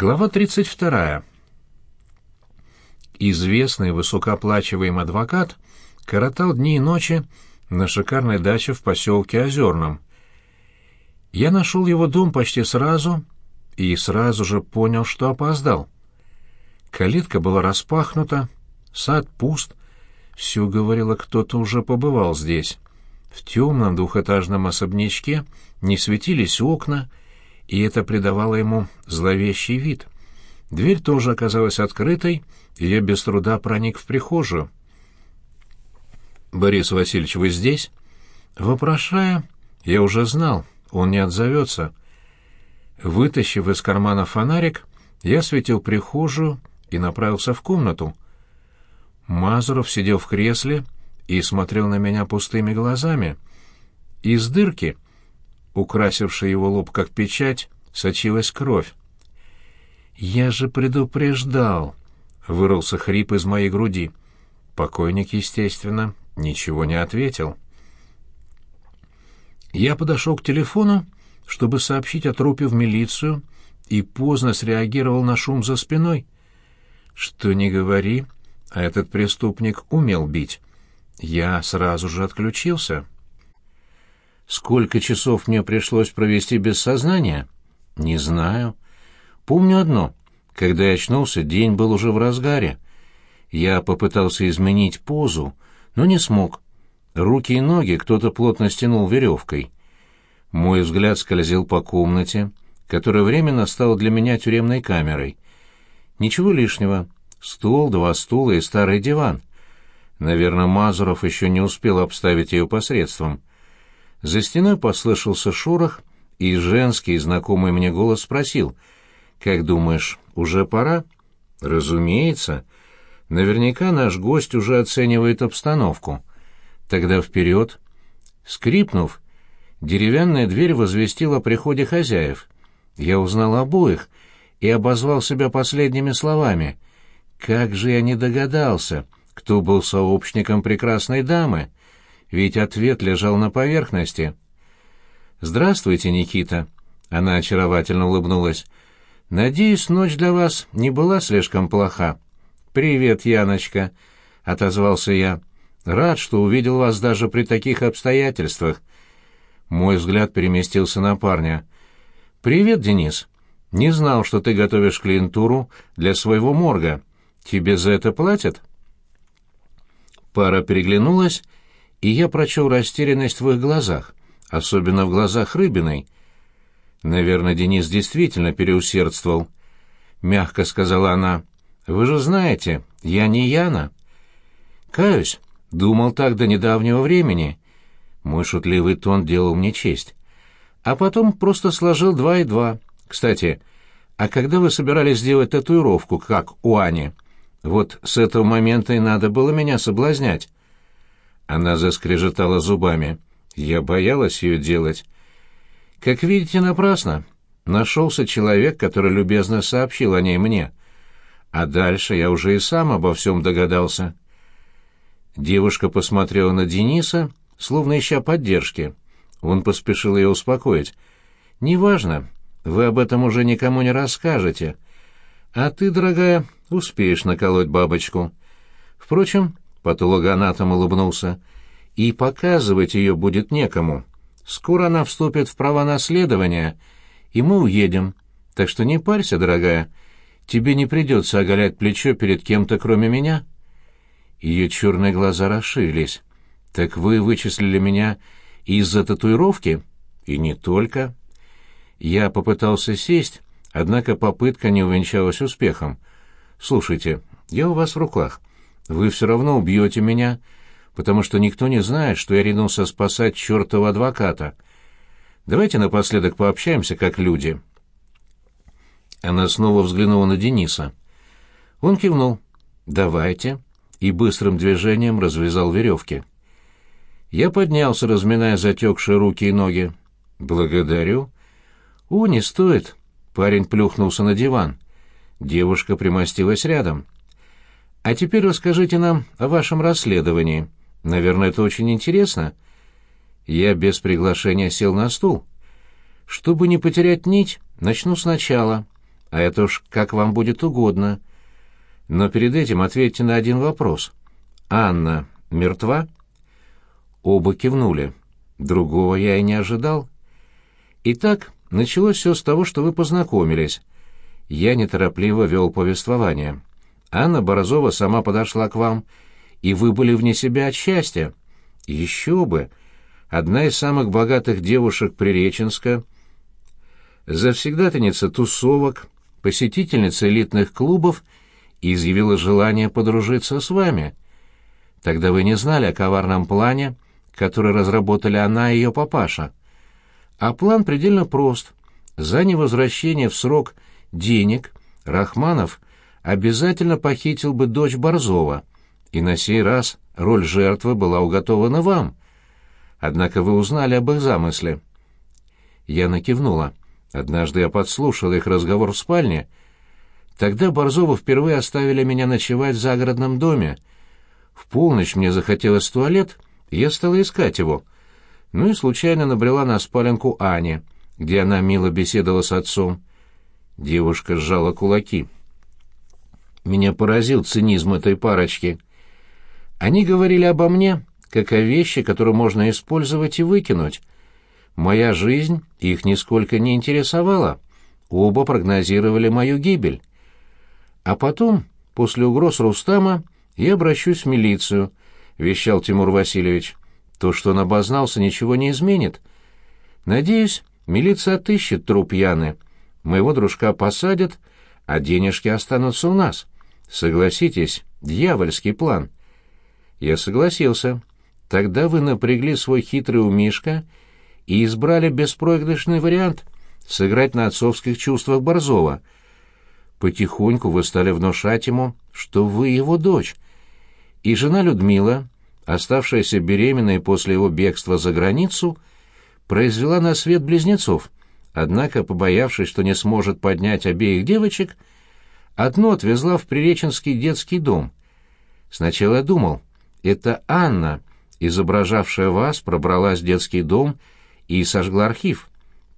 Глава 32. Известный высокооплачиваемый адвокат коротал дни и ночи на шикарной даче в поселке Озерном. Я нашел его дом почти сразу и сразу же понял, что опоздал. Калитка была распахнута, сад пуст, все говорило, кто-то уже побывал здесь. В темном двухэтажном особнячке не светились окна, и это придавало ему зловещий вид. Дверь тоже оказалась открытой, и я без труда проник в прихожую. «Борис Васильевич, вы здесь?» Вопрошая, я уже знал, он не отзовется. Вытащив из кармана фонарик, я светил прихожую и направился в комнату. Мазуров сидел в кресле и смотрел на меня пустыми глазами. Из дырки — украсившей его лоб как печать, сочилась кровь. «Я же предупреждал!» — вырвался хрип из моей груди. Покойник, естественно, ничего не ответил. Я подошел к телефону, чтобы сообщить о трупе в милицию, и поздно среагировал на шум за спиной. Что не говори, а этот преступник умел бить. Я сразу же отключился. Сколько часов мне пришлось провести без сознания? Не знаю. Помню одно. Когда я очнулся, день был уже в разгаре. Я попытался изменить позу, но не смог. Руки и ноги кто-то плотно стянул веревкой. Мой взгляд скользил по комнате, которая временно стала для меня тюремной камерой. Ничего лишнего. Стол, два стула и старый диван. Наверное, Мазуров еще не успел обставить ее посредством. За стеной послышался шорох, и женский, знакомый мне голос спросил, «Как думаешь, уже пора?» «Разумеется. Наверняка наш гость уже оценивает обстановку. Тогда вперед!» Скрипнув, деревянная дверь возвестила о приходе хозяев. Я узнал обоих и обозвал себя последними словами. «Как же я не догадался, кто был сообщником прекрасной дамы!» Ведь ответ лежал на поверхности. «Здравствуйте, Никита!» Она очаровательно улыбнулась. «Надеюсь, ночь для вас не была слишком плоха». «Привет, Яночка!» — отозвался я. «Рад, что увидел вас даже при таких обстоятельствах». Мой взгляд переместился на парня. «Привет, Денис. Не знал, что ты готовишь клиентуру для своего морга. Тебе за это платят?» Пара переглянулась и я прочел растерянность в их глазах, особенно в глазах Рыбиной. «Наверное, Денис действительно переусердствовал», — мягко сказала она. «Вы же знаете, я не Яна». «Каюсь, думал так до недавнего времени». Мой шутливый тон делал мне честь. А потом просто сложил два и два. Кстати, а когда вы собирались сделать татуировку, как у Ани? Вот с этого момента и надо было меня соблазнять. Она заскрежетала зубами. Я боялась ее делать. Как видите, напрасно. Нашелся человек, который любезно сообщил о ней мне. А дальше я уже и сам обо всем догадался. Девушка посмотрела на Дениса, словно ища поддержки. Он поспешил ее успокоить. «Неважно, вы об этом уже никому не расскажете. А ты, дорогая, успеешь наколоть бабочку. Впрочем, Патологоанатом улыбнулся. «И показывать ее будет некому. Скоро она вступит в права наследования, и мы уедем. Так что не парься, дорогая. Тебе не придется оголять плечо перед кем-то, кроме меня». Ее черные глаза расширились. «Так вы вычислили меня из-за татуировки?» «И не только». Я попытался сесть, однако попытка не увенчалась успехом. «Слушайте, я у вас в руках. Вы все равно убьете меня, потому что никто не знает, что я ринулся спасать чертова адвоката. Давайте напоследок пообщаемся как люди». Она снова взглянула на Дениса. Он кивнул. «Давайте», и быстрым движением развязал веревки. Я поднялся, разминая затекшие руки и ноги. «Благодарю». «О, не стоит». Парень плюхнулся на диван. Девушка примостилась рядом. А теперь расскажите нам о вашем расследовании. Наверное, это очень интересно. Я без приглашения сел на стул. Чтобы не потерять нить, начну сначала. а это уж как вам будет угодно. Но перед этим ответьте на один вопрос. Анна мертва?» Оба кивнули. Другого я и не ожидал. Итак, началось все с того, что вы познакомились. Я неторопливо вел повествование. Анна Борозова сама подошла к вам, и вы были вне себя от счастья. Еще бы! Одна из самых богатых девушек Приреченска, завсегдатайница тусовок, посетительница элитных клубов, изъявила желание подружиться с вами. Тогда вы не знали о коварном плане, который разработали она и ее папаша. А план предельно прост. За невозвращение в срок денег Рахманов обязательно похитил бы дочь Борзова, и на сей раз роль жертвы была уготована вам. Однако вы узнали об их замысле. Я накивнула. Однажды я подслушал их разговор в спальне. Тогда Борзова впервые оставили меня ночевать в загородном доме. В полночь мне захотелось в туалет — я стала искать его. Ну и случайно набрела на спаленку Ани, где она мило беседовала с отцом. Девушка сжала кулаки. Меня поразил цинизм этой парочки. Они говорили обо мне, как о вещи, которую можно использовать и выкинуть. Моя жизнь их нисколько не интересовала. Оба прогнозировали мою гибель. А потом, после угроз Рустама, я обращусь в милицию —— вещал Тимур Васильевич. «То, что он обознался, ничего не изменит. Надеюсь, милиция отыщет труп Яны. Моего дружка посадят, а денежки останутся у нас. Согласитесь, дьявольский план». Я согласился. Тогда вы напрягли свой хитрый умишка и избрали беспроигрышный вариант — сыграть на отцовских чувствах Борзова. Потихоньку вы стали внушать ему, что вы его дочь — и жена Людмила, оставшаяся беременной после его бегства за границу, произвела на свет близнецов, однако, побоявшись, что не сможет поднять обеих девочек, одну отвезла в Приреченский детский дом. Сначала я думал, это Анна, изображавшая вас, пробралась в детский дом и сожгла архив.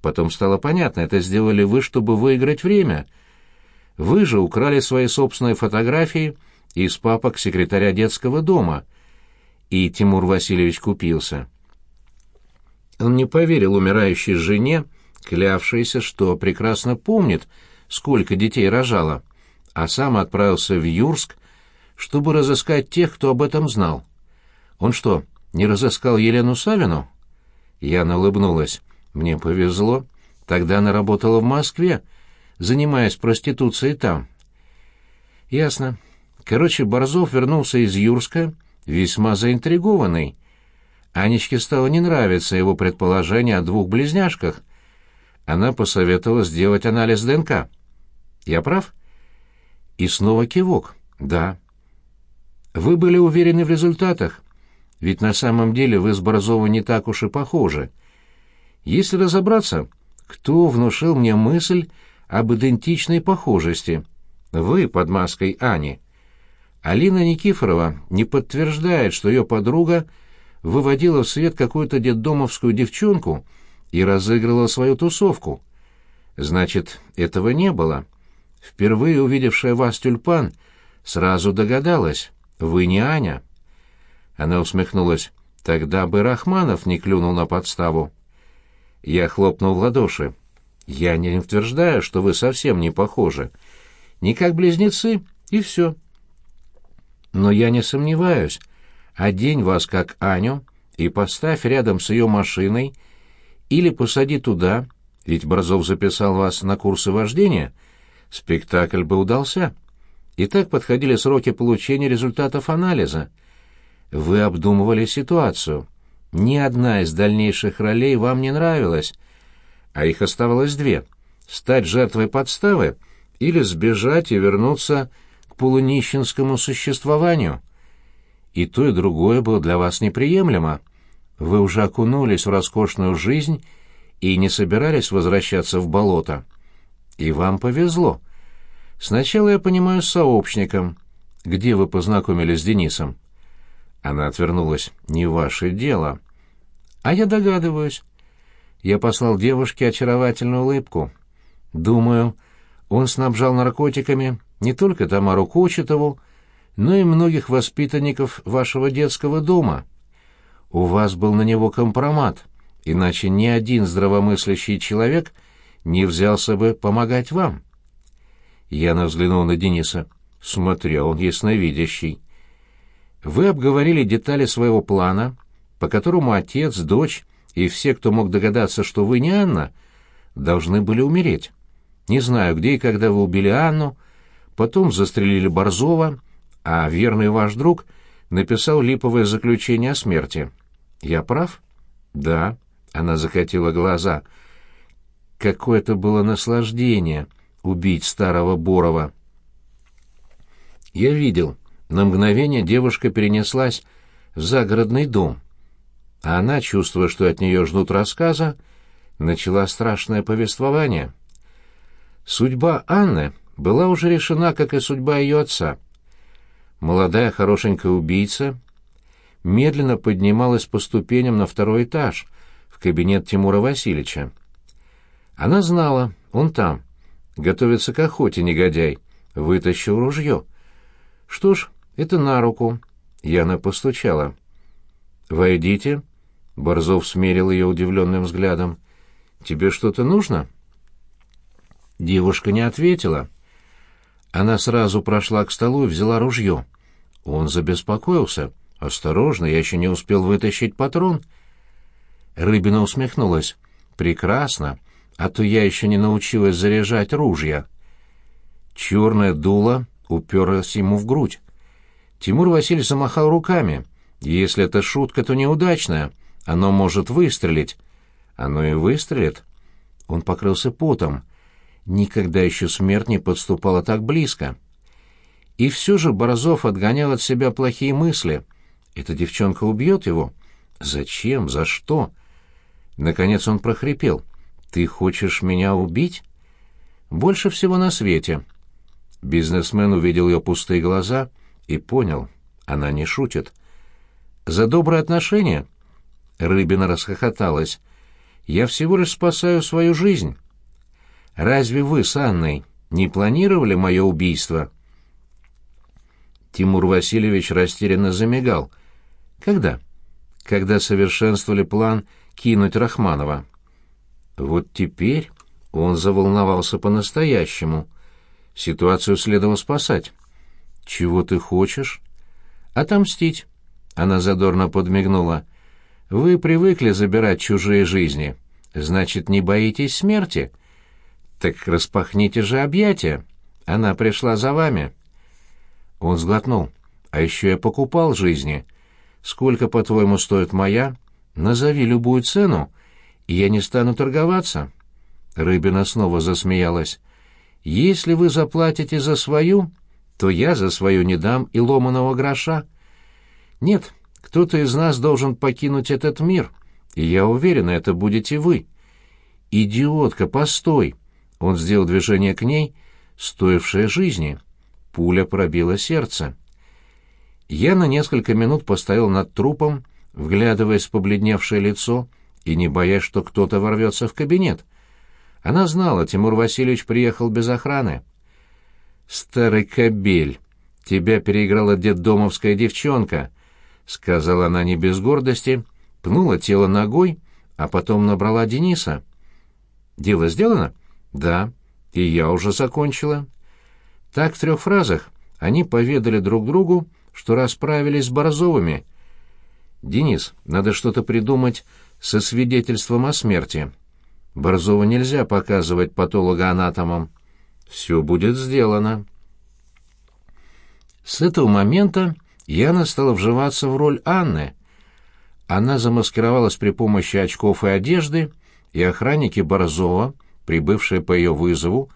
Потом стало понятно, это сделали вы, чтобы выиграть время. Вы же украли свои собственные фотографии — из папок секретаря детского дома, и Тимур Васильевич купился. Он не поверил умирающей жене, клявшейся, что прекрасно помнит, сколько детей рожала, а сам отправился в Юрск, чтобы разыскать тех, кто об этом знал. Он что, не разыскал Елену Савину? Яна улыбнулась. Мне повезло. Тогда она работала в Москве, занимаясь проституцией там. Ясно. Короче, Борзов вернулся из Юрска весьма заинтригованный. Анечке стало не нравиться его предположение о двух близняшках. Она посоветовала сделать анализ ДНК. Я прав? И снова кивок. Да. Вы были уверены в результатах, ведь на самом деле вы с Борзовой не так уж и похожи. Если разобраться, кто внушил мне мысль об идентичной похожести? Вы под маской Ани. Алина Никифорова не подтверждает, что ее подруга выводила в свет какую-то детдомовскую девчонку и разыгрывала свою тусовку. Значит, этого не было. Впервые увидевшая вас тюльпан сразу догадалась, вы не Аня. Она усмехнулась. Тогда бы Рахманов не клюнул на подставу. Я хлопнул в ладоши. Я не утверждаю, что вы совсем не похожи. Не как близнецы, и все. Но я не сомневаюсь. Одень вас как Аню и поставь рядом с ее машиной или посади туда, ведь Борзов записал вас на курсы вождения, спектакль бы удался. И так подходили сроки получения результатов анализа. Вы обдумывали ситуацию. Ни одна из дальнейших ролей вам не нравилась, а их оставалось две — стать жертвой подставы или сбежать и вернуться полунищенскому существованию. И то, и другое было для вас неприемлемо. Вы уже окунулись в роскошную жизнь и не собирались возвращаться в болото. И вам повезло. Сначала я понимаю с сообщником. Где вы познакомились с Денисом? Она отвернулась. Не ваше дело. А я догадываюсь. Я послал девушке очаровательную улыбку. Думаю, Он снабжал наркотиками не только Тамару Кочетову, но и многих воспитанников вашего детского дома. У вас был на него компромат, иначе ни один здравомыслящий человек не взялся бы помогать вам. Яна взглянула на Дениса. Смотря, он ясновидящий. Вы обговорили детали своего плана, по которому отец, дочь и все, кто мог догадаться, что вы не Анна, должны были умереть. Не знаю, где и когда вы убили Анну, потом застрелили Борзова, а верный ваш друг написал липовое заключение о смерти. Я прав? Да. Она закатила глаза. Какое это было наслаждение убить старого Борова. Я видел. На мгновение девушка перенеслась в загородный дом. А она, чувствуя, что от нее ждут рассказа, начала страшное повествование. Судьба Анны была уже решена, как и судьба ее отца. Молодая хорошенькая убийца медленно поднималась по ступеням на второй этаж, в кабинет Тимура Васильевича. Она знала, он там, готовится к охоте, негодяй, вытащил ружье. Что ж, это на руку. Яна постучала. «Войдите», — Борзов смерил ее удивленным взглядом. «Тебе что-то нужно?» Девушка не ответила. Она сразу прошла к столу и взяла ружье. Он забеспокоился. «Осторожно, я еще не успел вытащить патрон». Рыбина усмехнулась. «Прекрасно, а то я еще не научилась заряжать ружья». Черное дуло уперлось ему в грудь. Тимур Васильевич замахал руками. «Если это шутка, то неудачная. Оно может выстрелить». «Оно и выстрелит». Он покрылся потом. Никогда еще смерть не подступала так близко. И все же Борзов отгонял от себя плохие мысли. Эта девчонка убьет его? Зачем? За что? Наконец он прохрипел. «Ты хочешь меня убить?» «Больше всего на свете». Бизнесмен увидел ее пустые глаза и понял, она не шутит. «За добрые отношения?» Рыбина расхохоталась. «Я всего лишь спасаю свою жизнь». Разве вы с Анной не планировали мое убийство?» Тимур Васильевич растерянно замигал. «Когда?» «Когда совершенствовали план кинуть Рахманова». Вот теперь он заволновался по-настоящему. Ситуацию следовало спасать. «Чего ты хочешь?» «Отомстить». Она задорно подмигнула. «Вы привыкли забирать чужие жизни. Значит, не боитесь смерти?» «Так распахните же объятия. Она пришла за вами». Он сглотнул. «А еще я покупал жизни. Сколько, по-твоему, стоит моя? Назови любую цену, я не стану торговаться». Рыбина снова засмеялась. «Если вы заплатите за свою, то я за свою не дам и ломаного гроша. Нет, кто-то из нас должен покинуть этот мир, и я уверена, это будете вы. Идиотка, постой!» Он сделал движение к ней, стоившее жизни. Пуля пробила сердце. Я на несколько минут постоял над трупом, вглядываясь в побледневшее лицо и не боясь, что кто-то ворвется в кабинет. Она знала, Тимур Васильевич приехал без охраны. «Старый кобель, тебя переиграла детдомовская девчонка», — сказала она не без гордости, пнула тело ногой, а потом набрала Дениса. «Дело сделано?» «Да, и я уже закончила». Так в трех фразах они поведали друг другу, что расправились с Борзовыми. «Денис, надо что-то придумать со свидетельством о смерти. Борзова нельзя показывать патологоанатомам. Все будет сделано». С этого момента Яна стала вживаться в роль Анны. Она замаскировалась при помощи очков и одежды, и охранники Борзова — прибывшие по ее вызову,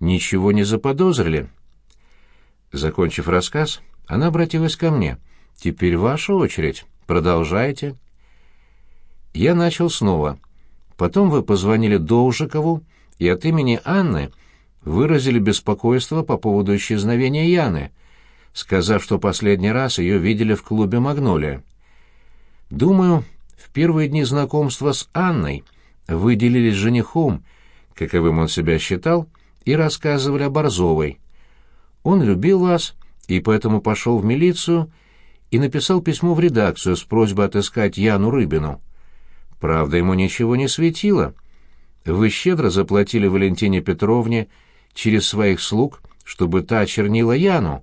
ничего не заподозрили. Закончив рассказ, она обратилась ко мне. «Теперь ваша очередь. Продолжайте». Я начал снова. Потом вы позвонили Должикову и от имени Анны выразили беспокойство по поводу исчезновения Яны, сказав, что последний раз ее видели в клубе «Магнолия». Думаю, в первые дни знакомства с Анной вы делились женихом каковым он себя считал, и рассказывали о Борзовой. Он любил вас и поэтому пошел в милицию и написал письмо в редакцию с просьбой отыскать Яну Рыбину. Правда, ему ничего не светило. Вы щедро заплатили Валентине Петровне через своих слуг, чтобы та очернила Яну,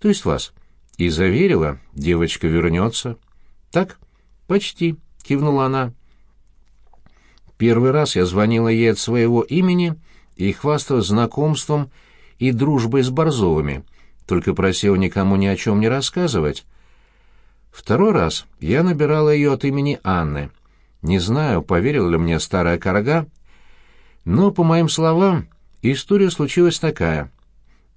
то есть вас, и заверила, девочка вернется. Так? Почти, кивнула она. Первый раз я звонила ей от своего имени и хвасталась знакомством и дружбой с Борзовыми, только просила никому ни о чем не рассказывать. Второй раз я набирала ее от имени Анны. Не знаю, поверила ли мне старая корга, но, по моим словам, история случилась такая.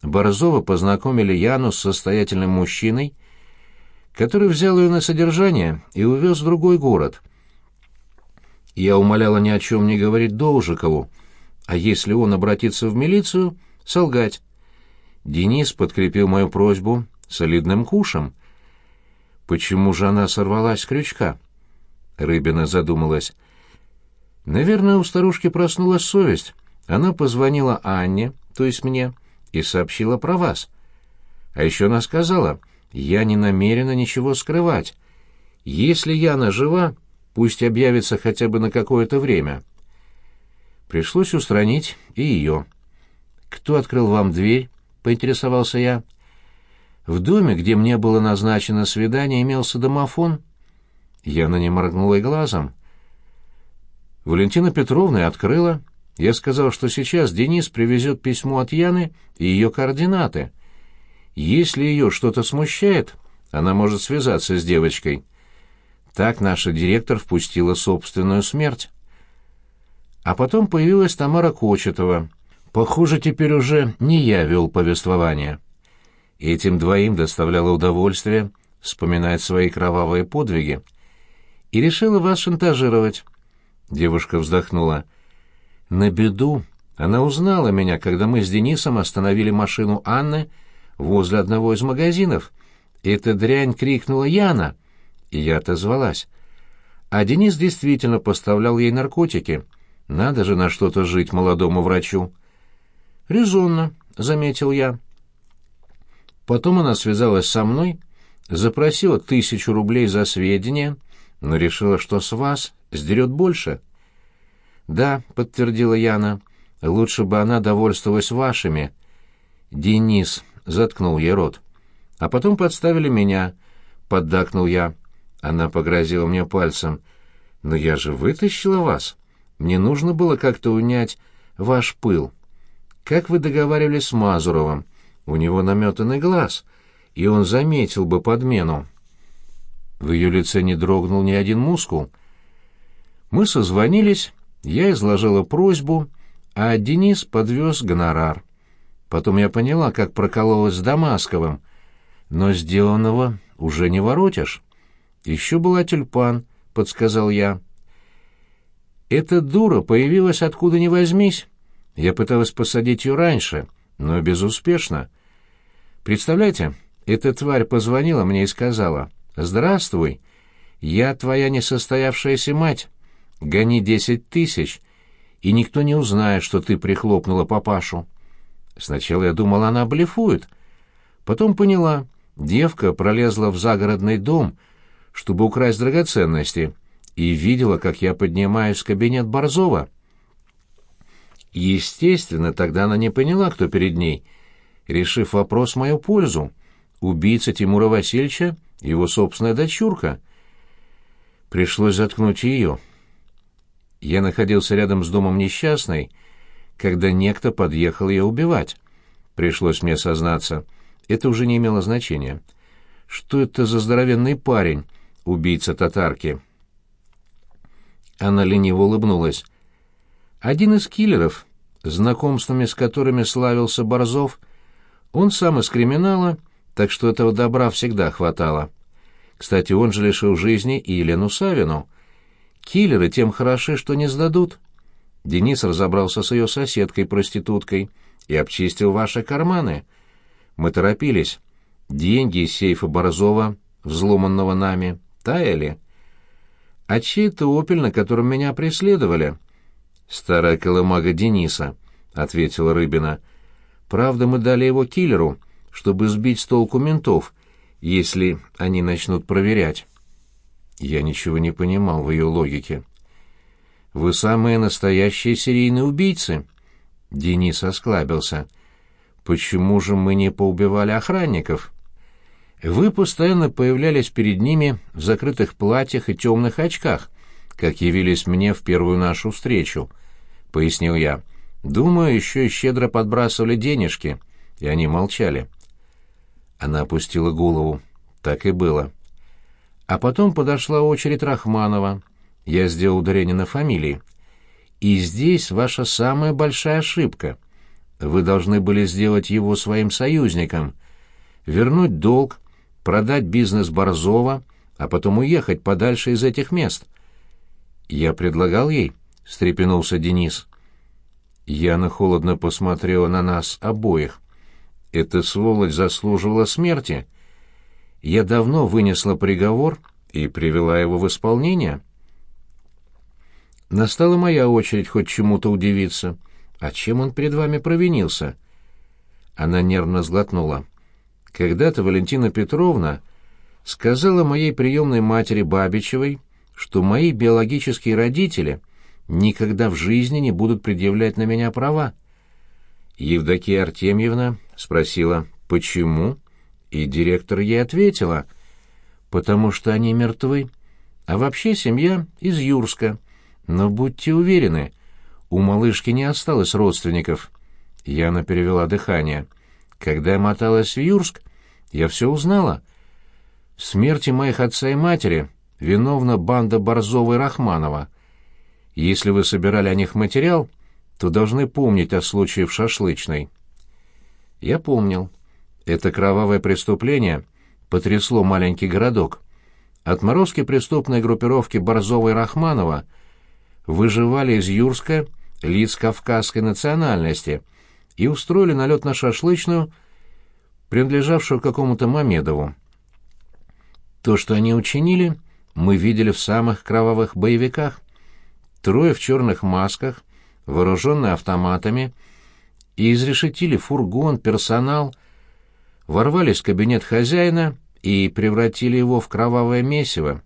Борзова познакомили Яну с состоятельным мужчиной, который взял ее на содержание и увез в другой город. Я умоляла ни о чем не говорить Должикову, а если он обратится в милицию, солгать. Денис подкрепил мою просьбу солидным кушем. Почему же она сорвалась с крючка? Рыбина задумалась. Наверное, у старушки проснулась совесть. Она позвонила Анне, то есть мне, и сообщила про вас. А еще она сказала, я не намерена ничего скрывать. Если Яна жива, пусть объявится хотя бы на какое-то время. Пришлось устранить и ее. Кто открыл вам дверь? поинтересовался я. В доме, где мне было назначено свидание, имелся домофон. Я на не моргнула и глазом. Валентина Петровна открыла. Я сказал, что сейчас Денис привезет письмо от Яны и ее координаты. Если ее что-то смущает, она может связаться с девочкой. Так наша директор впустила собственную смерть. А потом появилась Тамара Кочетова — Похоже, теперь уже не я вел повествование. Этим двоим доставляло удовольствие вспоминать свои кровавые подвиги. И решила вас шантажировать. Девушка вздохнула. На беду она узнала меня, когда мы с Денисом остановили машину Анны возле одного из магазинов. Эта дрянь крикнула «Яна!» И я отозвалась. А Денис действительно поставлял ей наркотики. Надо же на что-то жить молодому врачу. «Резонно», — заметил я. Потом она связалась со мной, запросила тысячу рублей за сведения, но решила, что с вас сдерет больше. «Да», — подтвердила Яна, — «лучше бы она довольствовалась вашими». «Денис», — заткнул ей рот. «А потом подставили меня», — поддакнул я. Она погрозила мне пальцем. «Но я же вытащила вас. Мне нужно было как-то унять ваш пыл». Как вы договаривались с Мазуровым? У него наметанный глаз, и он заметил бы подмену. В ее лице не дрогнул ни один мускул. Мы созвонились, я изложила просьбу, а Денис подвез гонорар. Потом я поняла, как прокололась с Дамасковым, но сделанного уже не воротишь. Еще была тюльпан, — подсказал я. Эта дура появилась откуда ни возьмись. Я пыталась посадить ее раньше, но безуспешно. Представляете, эта тварь позвонила мне и сказала, «Здравствуй, я твоя несостоявшаяся мать. Гони десять тысяч, и никто не узнает, что ты прихлопнула папашу». Сначала я думала, она блефует. Потом поняла, девка пролезла в загородный дом, чтобы украсть драгоценности, и видела, как я поднимаюсь в кабинет Борзова. Естественно, тогда она не поняла, кто перед ней, решив вопрос в мою пользу. Убийца Тимура Васильевича — его собственная дочурка. Пришлось заткнуть ее. Я находился рядом с домом несчастной, когда некто подъехал ее убивать. Пришлось мне сознаться. Это уже не имело значения. Что это за здоровенный парень, убийца татарки? Она лениво улыбнулась. Один из киллеров, знакомствами с которыми славился Борзов, он сам из криминала, так что этого добра всегда хватало. Кстати, он же лишил жизни и Елену Савину. Киллеры тем хороши, что не сдадут. Денис разобрался с ее соседкой-проституткой и обчистил ваши карманы. Мы торопились. Деньги из сейфа Борзова, взломанного нами, таяли. А чей-то опель, на котором меня преследовали? старая колымага Дениса, ответила Рыбина. «Правда, мы дали его киллеру, чтобы сбить с толку ментов, если они начнут проверять». Я ничего не понимал в ее логике. «Вы самые настоящие серийные убийцы!» Денис осклабился. «Почему же мы не поубивали охранников?» «Вы постоянно появлялись перед ними в закрытых платьях и темных очках, как явились мне в первую нашу встречу», — пояснил я. «Думаю, еще и щедро подбрасывали денежки». И они молчали. Она опустила голову. Так и было. А потом подошла очередь Рахманова. Я сделал ударение на фамилии. И здесь ваша самая большая ошибка. Вы должны были сделать его своим союзником. Вернуть долг, продать бизнес Борзова, а потом уехать подальше из этих мест. Я предлагал ей, — встрепенулся Денис. Яна холодно посмотрела на нас обоих. Эта сволочь заслуживала смерти. Я давно вынесла приговор и привела его в исполнение. Настала моя очередь хоть чему-то удивиться. А чем он перед вами провинился? Она нервно сглотнула. Когда-то Валентина Петровна сказала моей приемной матери Бабичевой, что мои биологические родители никогда в жизни не будут предъявлять на меня права. Евдокия Артемьевна спросила, почему, и директор ей ответила, потому что они мертвы, а вообще семья из Юрска. Но будьте уверены, у малышки не осталось родственников. Яна перевела дыхание. Когда я моталась в Юрск, я все узнала. В смерти моих отца и матери виновна банда Борзова и Рахманова. Если вы собирали о них материал, то должны помнить о случае в шашлычной. Я помнил. Это кровавое преступление потрясло маленький городок. Отморозки преступной группировки Борзова и Рахманова выживали из Юрска лиц кавказской национальности и устроили налет на шашлычную, принадлежавшую какому-то Мамедову. То, что они учинили, мы видели в самых кровавых боевиках. Трое в черных масках, вооруженные автоматами, и изрешетили фургон, персонал, ворвались в кабинет хозяина и превратили его в кровавое месиво.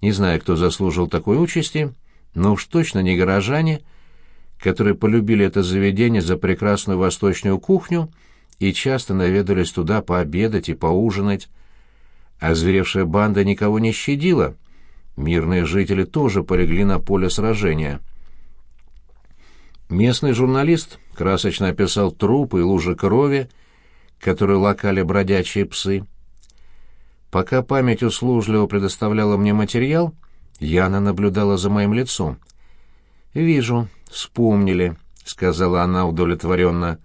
Не знаю, кто заслужил такой участи, но уж точно не горожане, которые полюбили это заведение за прекрасную восточную кухню и часто наведались туда пообедать и поужинать. А зверевшая банда никого не щадила. Мирные жители тоже полегли на поле сражения. Местный журналист красочно описал трупы и лужи крови, которые лакали бродячие псы. Пока память услужливо предоставляла мне материал, Яна наблюдала за моим лицом. «Вижу, вспомнили», — сказала она удовлетворенно.